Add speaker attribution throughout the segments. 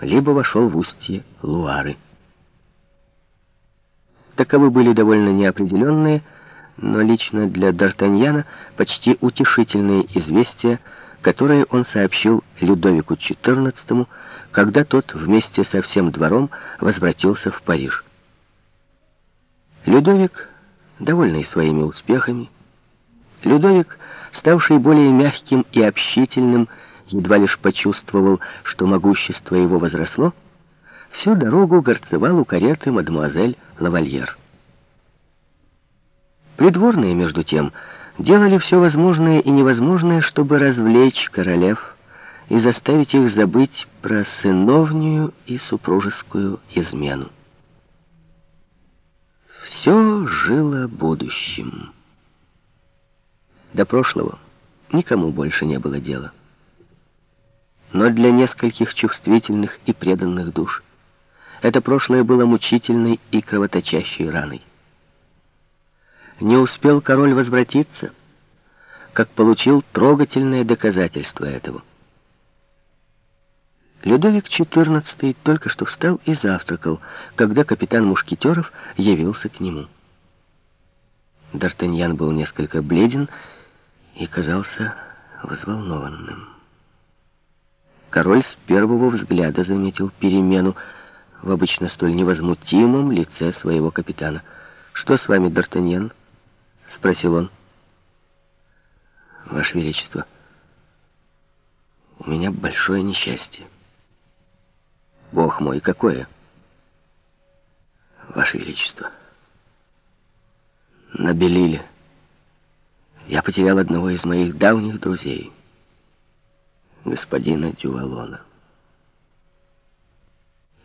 Speaker 1: либо вошел в устье Луары. Таковы были довольно неопределенные, но лично для Д'Артаньяна почти утешительные известия, которые он сообщил Людовику XIV, когда тот вместе со всем двором возвратился в Париж. Людовик, довольный своими успехами, Людовик, ставший более мягким и общительным, едва лишь почувствовал, что могущество его возросло, всю дорогу горцевал у кареты мадемуазель Лавальер. Придворные, между тем, делали все возможное и невозможное, чтобы развлечь королев и заставить их забыть про сыновнюю и супружескую измену. Все жило будущим. До прошлого никому больше не было дела. Но для нескольких чувствительных и преданных душ это прошлое было мучительной и кровоточащей раной. Не успел король возвратиться, как получил трогательное доказательство этого. Людовик XIV только что встал и завтракал, когда капитан Мушкетеров явился к нему. Д'Артаньян был несколько бледен и казался взволнованным. Король с первого взгляда заметил перемену в обычно столь невозмутимом лице своего капитана. «Что с вами, Д'Артаньян?» — спросил он. «Ваше Величество, у меня большое несчастье». «Бог мой, какое?» «Ваше Величество, на Белиле я потерял одного из моих давних друзей» господина Дювалона.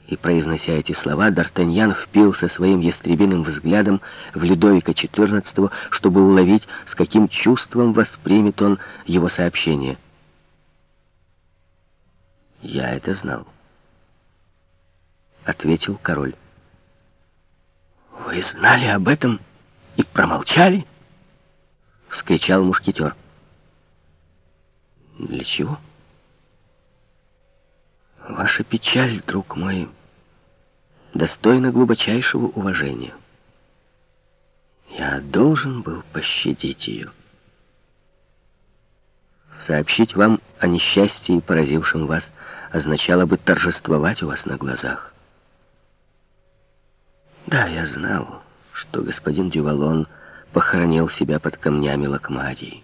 Speaker 1: И, произнося эти слова, Д'Артаньян впился своим ястребиным взглядом в Людовика XIV, чтобы уловить, с каким чувством воспримет он его сообщение. «Я это знал», — ответил король. «Вы знали об этом и промолчали?» — вскричал мушкетер. «Для чего?» Ваша печаль, друг мой, достойна глубочайшего уважения. Я должен был пощадить ее. Сообщить вам о несчастье, поразившем вас, означало бы торжествовать у вас на глазах. Да, я знал, что господин Дювалон похоронил себя под камнями Лакмарии.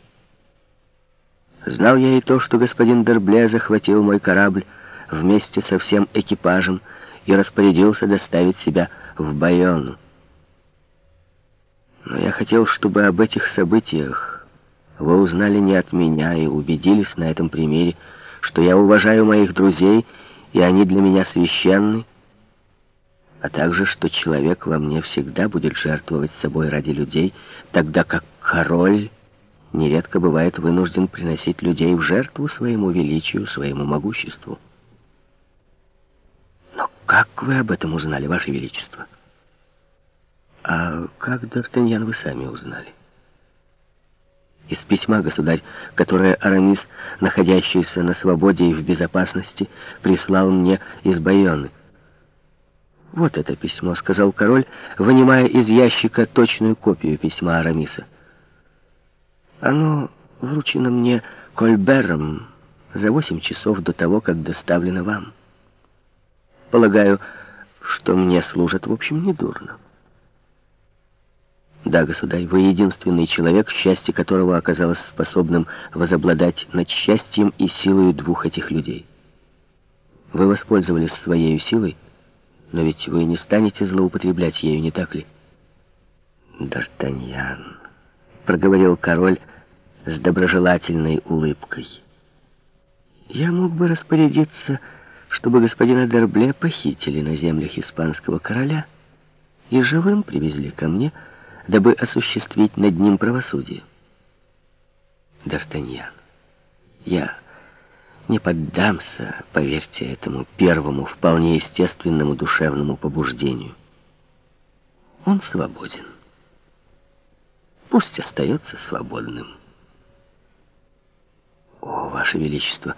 Speaker 1: Знал я и то, что господин Дербле захватил мой корабль вместе со всем экипажем и распорядился доставить себя в Байону. Но я хотел, чтобы об этих событиях вы узнали не от меня и убедились на этом примере, что я уважаю моих друзей, и они для меня священны, а также, что человек во мне всегда будет жертвовать собой ради людей, тогда как король нередко бывает вынужден приносить людей в жертву своему величию, своему могуществу. Как вы об этом узнали, Ваше Величество? А как, Д'Артаньян, вы сами узнали? Из письма, государь, которое Арамис, находящийся на свободе и в безопасности, прислал мне из Байоны. «Вот это письмо», — сказал король, вынимая из ящика точную копию письма Арамиса. «Оно вручено мне Кольбером за восемь часов до того, как доставлено вам». Полагаю, что мне служат, в общем, недурно. Да, государь, вы единственный человек, счастье которого оказалось способным возобладать над счастьем и силой двух этих людей. Вы воспользовались своей силой, но ведь вы не станете злоупотреблять ею, не так ли? Д'Артаньян, проговорил король с доброжелательной улыбкой. Я мог бы распорядиться чтобы господина Дербле похитили на землях испанского короля и живым привезли ко мне, дабы осуществить над ним правосудие. Д'Артаньян, я не поддамся, поверьте этому первому, вполне естественному душевному побуждению. Он свободен. Пусть остается свободным. О, Ваше Величество!